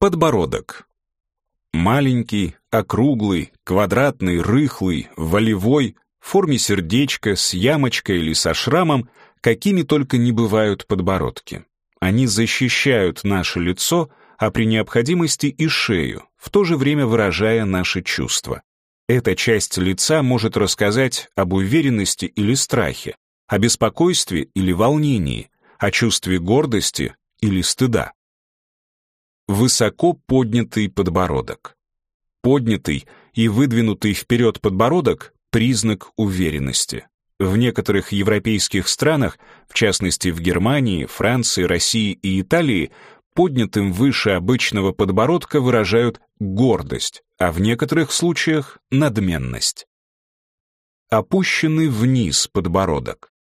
Подбородок. Маленький, округлый, квадратный, рыхлый, волевой, в форме сердечка, с ямочкой или со шрамом, какими только не бывают подбородки. Они защищают наше лицо, а при необходимости и шею, в то же время выражая наши чувства. Эта часть лица может рассказать об уверенности или страхе, о беспокойстве или волнении, о чувстве гордости или стыда. Высоко поднятый подбородок. Поднятый и выдвинутый вперед подбородок — признак уверенности. В некоторых европейских странах, в частности в Германии, Франции, России и Италии, поднятым выше обычного подбородка выражают гордость, а в некоторых случаях — надменность. Опущенный вниз подбородок.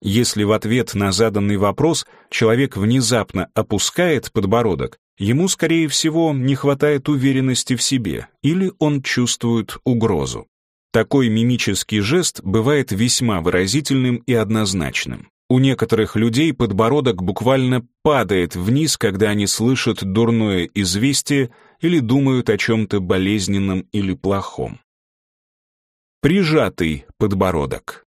Если в ответ на заданный вопрос человек внезапно опускает подбородок, ему, скорее всего, не хватает уверенности в себе или он чувствует угрозу. Такой мимический жест бывает весьма выразительным и однозначным. У некоторых людей подбородок буквально падает вниз, когда они слышат дурное известие или думают о чем-то болезненном или плохом. Прижатый подбородок.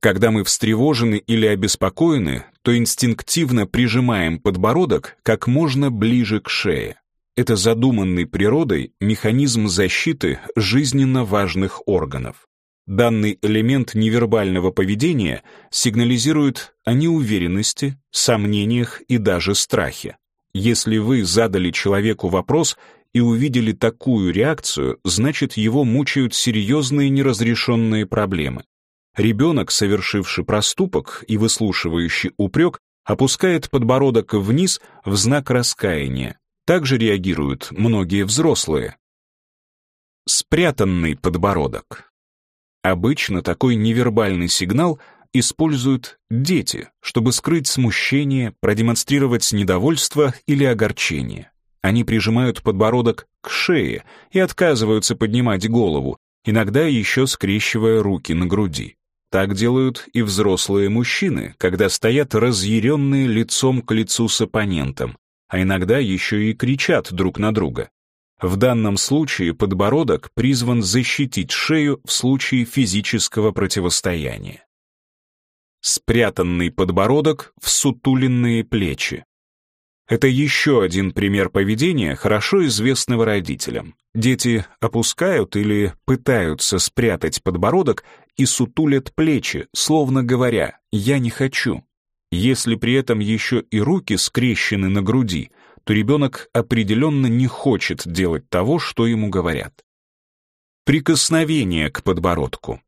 Когда мы встревожены или обеспокоены, то инстинктивно прижимаем подбородок как можно ближе к шее. Это задуманный природой механизм защиты жизненно важных органов. Данный элемент невербального поведения сигнализирует о неуверенности, сомнениях и даже страхе. Если вы задали человеку вопрос и увидели такую реакцию, значит его мучают серьезные неразрешенные проблемы. Ребенок, совершивший проступок и выслушивающий упрек, опускает подбородок вниз в знак раскаяния. Также реагируют многие взрослые. Спрятанный подбородок. Обычно такой невербальный сигнал используют дети, чтобы скрыть смущение, продемонстрировать недовольство или огорчение. Они прижимают подбородок к шее и отказываются поднимать голову, иногда еще скрещивая руки на груди. Так делают и взрослые мужчины, когда стоят разъяренные лицом к лицу с оппонентом, а иногда еще и кричат друг на друга. В данном случае подбородок призван защитить шею в случае физического противостояния. Спрятанный подбородок в сутуленные плечи. Это еще один пример поведения, хорошо известного родителям. Дети опускают или пытаются спрятать подбородок и сутулят плечи, словно говоря «я не хочу». Если при этом еще и руки скрещены на груди, то ребенок определенно не хочет делать того, что ему говорят. Прикосновение к подбородку.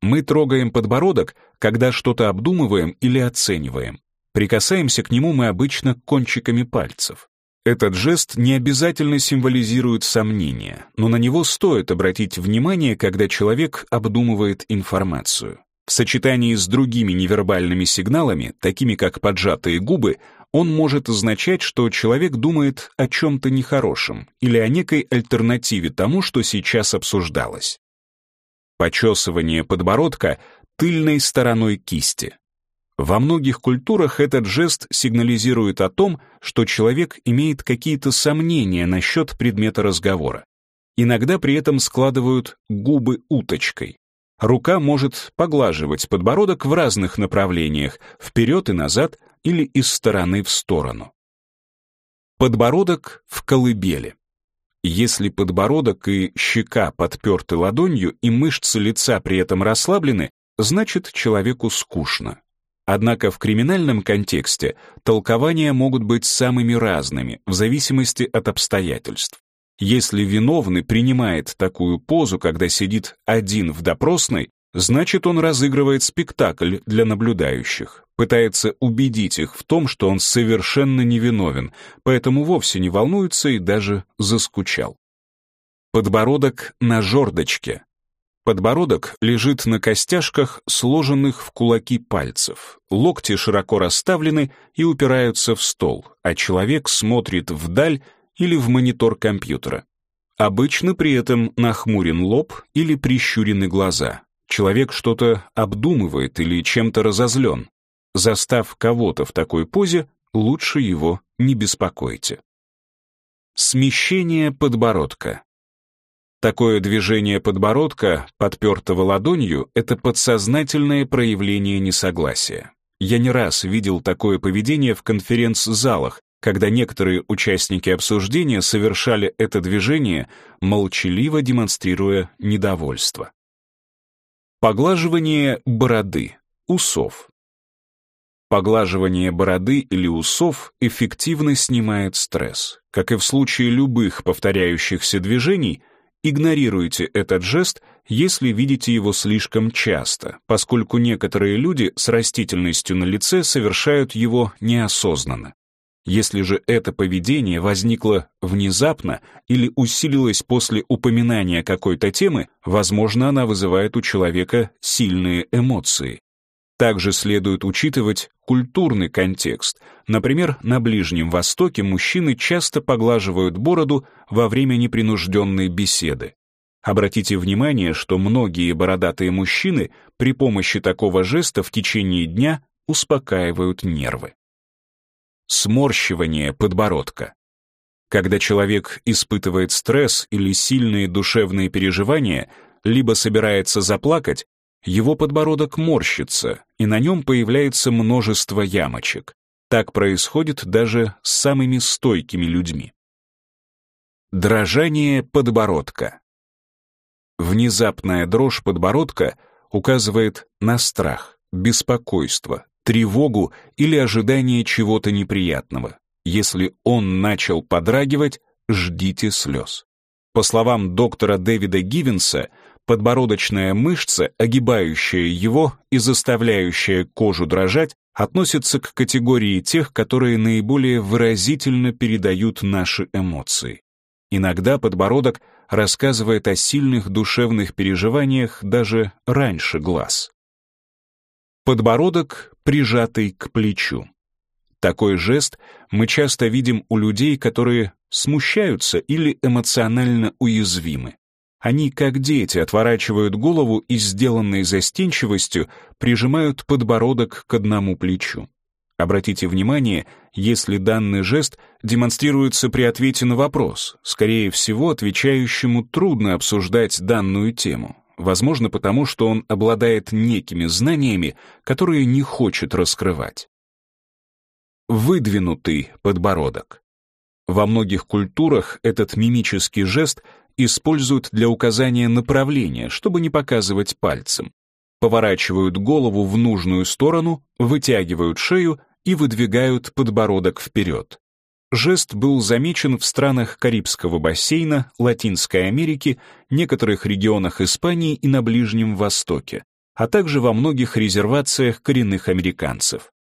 Мы трогаем подбородок, когда что-то обдумываем или оцениваем. Прикасаемся к нему мы обычно кончиками пальцев. Этот жест не обязательно символизирует сомнение, но на него стоит обратить внимание, когда человек обдумывает информацию. В сочетании с другими невербальными сигналами, такими как поджатые губы, он может означать, что человек думает о чем-то нехорошем или о некой альтернативе тому, что сейчас обсуждалось. Почесывание подбородка тыльной стороной кисти. Во многих культурах этот жест сигнализирует о том, что человек имеет какие-то сомнения насчет предмета разговора. Иногда при этом складывают губы уточкой. Рука может поглаживать подбородок в разных направлениях, вперед и назад или из стороны в сторону. Подбородок в колыбели. Если подбородок и щека подперты ладонью и мышцы лица при этом расслаблены, значит человеку скучно. Однако в криминальном контексте толкования могут быть самыми разными в зависимости от обстоятельств. Если виновный принимает такую позу, когда сидит один в допросной, значит он разыгрывает спектакль для наблюдающих, пытается убедить их в том, что он совершенно невиновен, поэтому вовсе не волнуется и даже заскучал. Подбородок на жердочке. Подбородок лежит на костяшках, сложенных в кулаки пальцев. Локти широко расставлены и упираются в стол, а человек смотрит вдаль или в монитор компьютера. Обычно при этом нахмурен лоб или прищурены глаза. Человек что-то обдумывает или чем-то разозлен. Застав кого-то в такой позе, лучше его не беспокойте. Смещение подбородка. Такое движение подбородка, подпертого ладонью, это подсознательное проявление несогласия. Я не раз видел такое поведение в конференц-залах, когда некоторые участники обсуждения совершали это движение, молчаливо демонстрируя недовольство. Поглаживание бороды, усов. Поглаживание бороды или усов эффективно снимает стресс. Как и в случае любых повторяющихся движений, игнорируйте этот жест, если видите его слишком часто, поскольку некоторые люди с растительностью на лице совершают его неосознанно. Если же это поведение возникло внезапно или усилилось после упоминания какой-то темы, возможно, она вызывает у человека сильные эмоции. Также следует учитывать культурный контекст. Например, на Ближнем Востоке мужчины часто поглаживают бороду во время непринужденной беседы. Обратите внимание, что многие бородатые мужчины при помощи такого жеста в течение дня успокаивают нервы. Сморщивание подбородка. Когда человек испытывает стресс или сильные душевные переживания, либо собирается заплакать, его подбородок морщится, и на нем появляется множество ямочек. Так происходит даже с самыми стойкими людьми. Дрожание подбородка. Внезапная дрожь подбородка указывает на страх, беспокойство, тревогу или ожидание чего-то неприятного. Если он начал подрагивать, ждите слез. По словам доктора Дэвида Гивенса, подбородочная мышца, огибающая его и заставляющая кожу дрожать, относится к категории тех, которые наиболее выразительно передают наши эмоции. Иногда подбородок рассказывает о сильных душевных переживаниях даже раньше глаз. Подбородок, прижатый к плечу. Такой жест мы часто видим у людей, которые смущаются или эмоционально уязвимы. Они, как дети, отворачивают голову и, сделанной застенчивостью, прижимают подбородок к одному плечу. Обратите внимание, если данный жест демонстрируется при ответе на вопрос, скорее всего, отвечающему трудно обсуждать данную тему возможно потому, что он обладает некими знаниями, которые не хочет раскрывать. Выдвинутый подбородок. Во многих культурах этот мимический жест используют для указания направления, чтобы не показывать пальцем. Поворачивают голову в нужную сторону, вытягивают шею и выдвигают подбородок вперед. Жест был замечен в странах Карибского бассейна, Латинской Америки, некоторых регионах Испании и на Ближнем Востоке, а также во многих резервациях коренных американцев.